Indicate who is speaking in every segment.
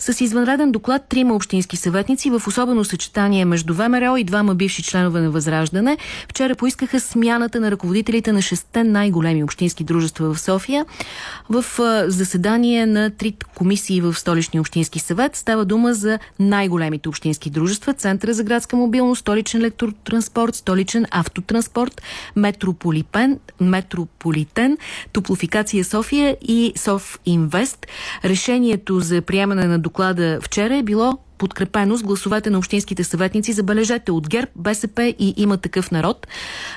Speaker 1: С извънреден доклад трима общински съветници в особено съчетание между ВМРО и двама бивши членове на Възраждане вчера поискаха смяната на ръководителите на шесте най-големи общински дружества в София. В заседание на три комисии в Столичния общински съвет става дума за най-големите общински дружества, Центъра за градска мобилност, Столичен електротранспорт, Столичен автотранспорт, Метрополитен, Метрополитен, Топлофикация София и Соф Инвест. Решението за приемане на доклада вчера е било подкрепено с гласовете на общинските съветници, забележете, от ГЕРБ, БСП и има такъв народ.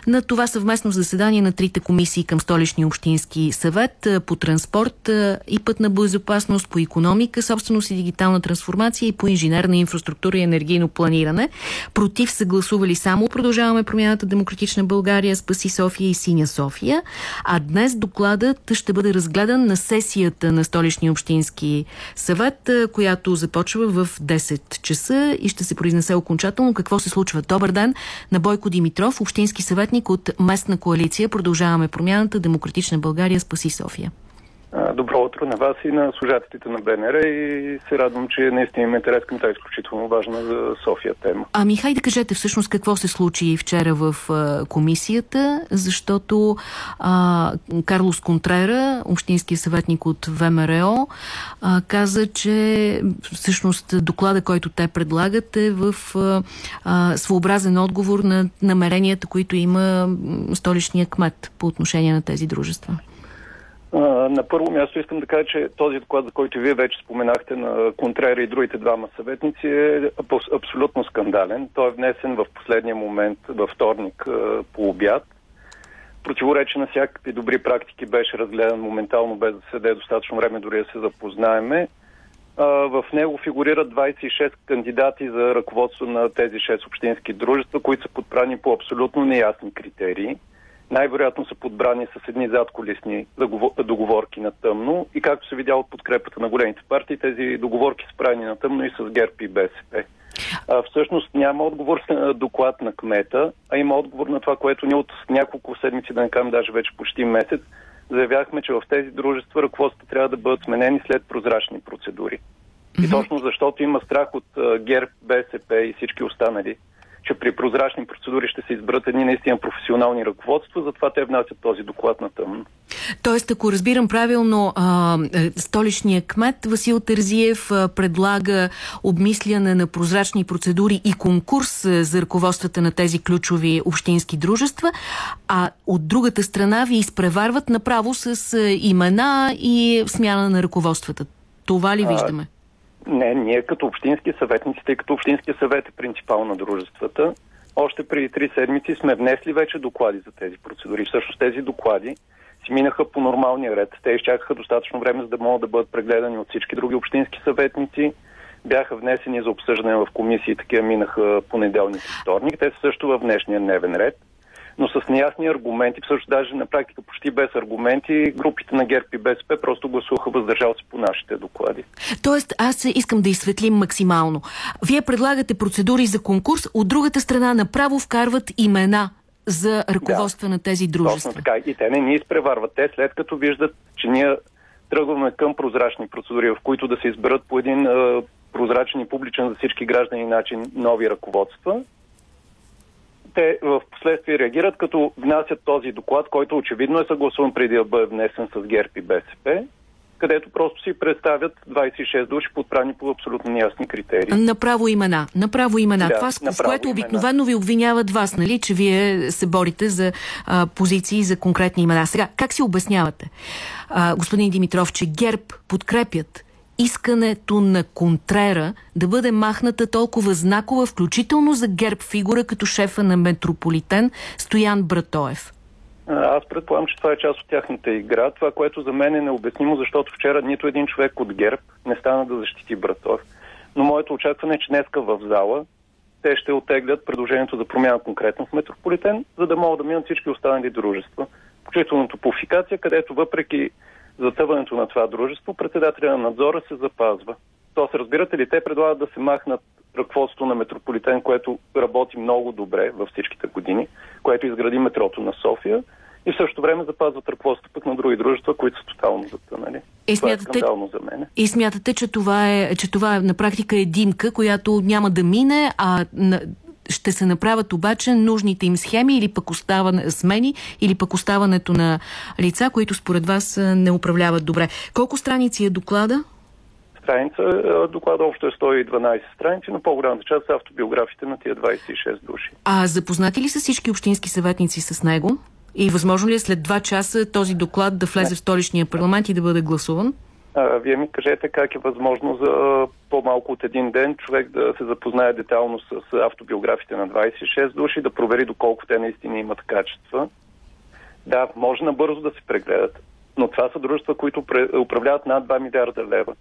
Speaker 1: На това съвместно заседание на трите комисии към столични общински съвет по транспорт и пътна безопасност, по економика, собственост и дигитална трансформация и по инженерна инфраструктура и енергийно планиране. Против са гласували само Продължаваме промяната Демократична България, Спаси София и Синя София. А днес докладът ще бъде разгледан на сесията на столичния общински съвет, която започва в 10 10 часа и ще се произнесе окончателно какво се случва. Добър ден на Бойко Димитров, общински съветник от местна коалиция. Продължаваме промяната Демократична България спаси София.
Speaker 2: Добро утро на вас и на служателите на БНР и се радвам, че наистина има интерес към тази изключително важна за София тема.
Speaker 1: Ами хайде кажете всъщност какво се случи вчера в комисията, защото а, Карлос Контрера, общински съветник от ВМРО, а, каза, че всъщност доклада, който те предлагат е в а, своеобразен отговор на намеренията, които има столичния кмет по отношение на тези дружества.
Speaker 2: На първо място искам да кажа, че този доклад, за който вие вече споменахте на Контрера и другите двама съветници е абсолютно скандален. Той е внесен в последния момент, във вторник по обяд. Противоречие на всякакви добри практики беше разгледан моментално, без да се даде достатъчно време дори да се запознаеме. В него фигурират 26 кандидати за ръководство на тези 6 общински дружества, които са подправени по абсолютно неясни критерии най-вероятно са подбрани с едни задколисни договорки на тъмно и както се видя от подкрепата на големите партии, тези договорки са правени на тъмно и с ГЕРБ и БСП. А, всъщност няма отговор на доклад на кмета, а има отговор на това, което ние от няколко седмици, да не кажем даже вече почти месец, заявяхме, че в тези дружества ръководствата трябва да бъдат сменени след прозрачни процедури. И точно защото има страх от ГЕРБ, БСП и всички останали че при прозрачни процедури ще се изберат едни наистина професионални ръководства, затова те внасят този доклад на тъмно.
Speaker 1: Тоест, ако разбирам правилно, а, е, столичният кмет Васил Терзиев а, предлага обмисляне на прозрачни процедури и конкурс а, за ръководствата на тези ключови общински дружества, а от другата страна ви изпреварват направо с а, имена и смяна на ръководствата. Това ли виждаме?
Speaker 2: Не, ние като общински съветници, тъй като Общинския съвет е принципал на дружествата, още преди три седмици сме внесли вече доклади за тези процедури. Всъщност тези доклади си минаха по нормалния ред. Те изчакаха достатъчно време, за да могат да бъдат прегледани от всички други общински съветници. Бяха внесени за обсъждане в комисии, такива минаха понеделник и вторник. Те са също в днешния дневен ред но с неясни аргументи, всъщност даже на практика почти без аргументи, групите на ГЕРБ и БСП просто гласуваха въздържал се по нашите доклади.
Speaker 1: Тоест, аз искам да изсветлим максимално. Вие предлагате процедури за конкурс, от другата страна направо вкарват имена за ръководство да, на тези дружества.
Speaker 2: Точно така. И те не ни изпреварват. Те след като виждат, че ние тръгваме към прозрачни процедури, в които да се изберат по един е, прозрачен и публичен за всички граждани начин нови ръководства, те в последствие реагират, като внасят този доклад, който очевидно е съгласуван преди да бъде внесен с ГЕРБ и БСП, където просто си представят 26 души подправени по абсолютно неясни критерии.
Speaker 1: Направо имена. Направо имена. Да, Това, с, с което обикновено ви обвиняват вас, нали, че вие се борите за а, позиции, за конкретни имена. Сега, как си обяснявате, а, господин Димитров, че ГЕРБ подкрепят искането на Контрера да бъде махната толкова знакова, включително за ГЕРБ фигура като шефа на Метрополитен Стоян Братоев?
Speaker 2: Аз предполагам, че това е част от тяхната игра. Това, което за мен е необяснимо, защото вчера нито един човек от ГЕРБ не стана да защити Братоев. Но моето очакване е, че днеска в зала те ще отеглят предложението за промяна конкретно в Метрополитен, за да могат да минат всички останали дружества. Включително топофикация, където въпреки затъването на това дружество, председателя на надзора се запазва. Тоест, разбирате ли, те предлагат да се махнат ръководството на Метрополитен, което работи много добре във всичките години, което изгради метрото на София и в същото време запазват ръководството пък на други дружества, които са тотално затънали.
Speaker 1: И смятате,
Speaker 2: това е за мен.
Speaker 1: И смятате, че това, е, че това е, на практика е димка, която няма да мине, а на, ще се направят обаче нужните им схеми или пък оставане, смени, или пък оставането на лица, които според вас не управляват добре. Колко страници е доклада?
Speaker 2: страница. Доклада общо е 112 страници, но по-голямата част са автобиографите на тия 26 души.
Speaker 1: А запознати ли са всички общински съветници с него? И възможно ли е след два часа този доклад да влезе Не. в столичния парламент и да бъде гласуван?
Speaker 2: А, вие ми кажете как е възможно за по-малко от един ден човек да се запознае детално с, автобиографите на 26 души, да провери доколко те наистина имат качества. Да, може набързо да се прегледат, но това са дружества, които управляват над 2 милиарда лева.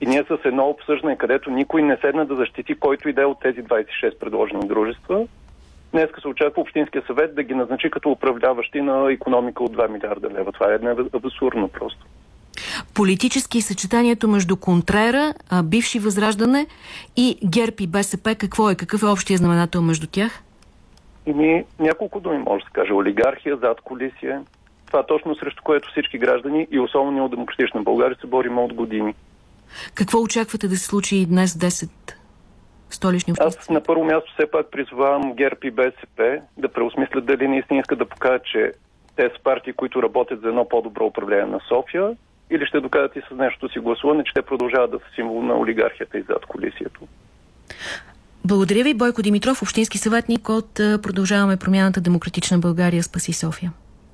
Speaker 2: И ние с едно обсъждане, където никой не седна да защити който и да е от тези 26 предложени дружества, Днеска се очаква Общинския съвет да ги назначи като управляващи на економика от 2 милиарда лева. Това е абсурдно просто.
Speaker 1: Политически съчетанието между Контрера, бивши Възраждане и ГЕРБ и БСП, какво е? Какъв е общия знаменател между тях?
Speaker 2: Ими няколко думи може да се каже. Олигархия, зад колисия. Това точно срещу което всички граждани и особено ние от Демократична България се борим от години.
Speaker 1: Какво очаквате да се случи и днес 10 столични
Speaker 2: общности? Аз на първо място все пак призвавам ГЕРБ и БСП да преосмислят дали наистина искат да покажат, че те са партии, които работят за едно по-добро управление на София или ще докажат и с нещо си гласуване, че те продължават да са символ на олигархията и зад колисието.
Speaker 1: Благодаря ви, Бойко Димитров, общински съветник от Продължаваме промяната Демократична България Спаси София.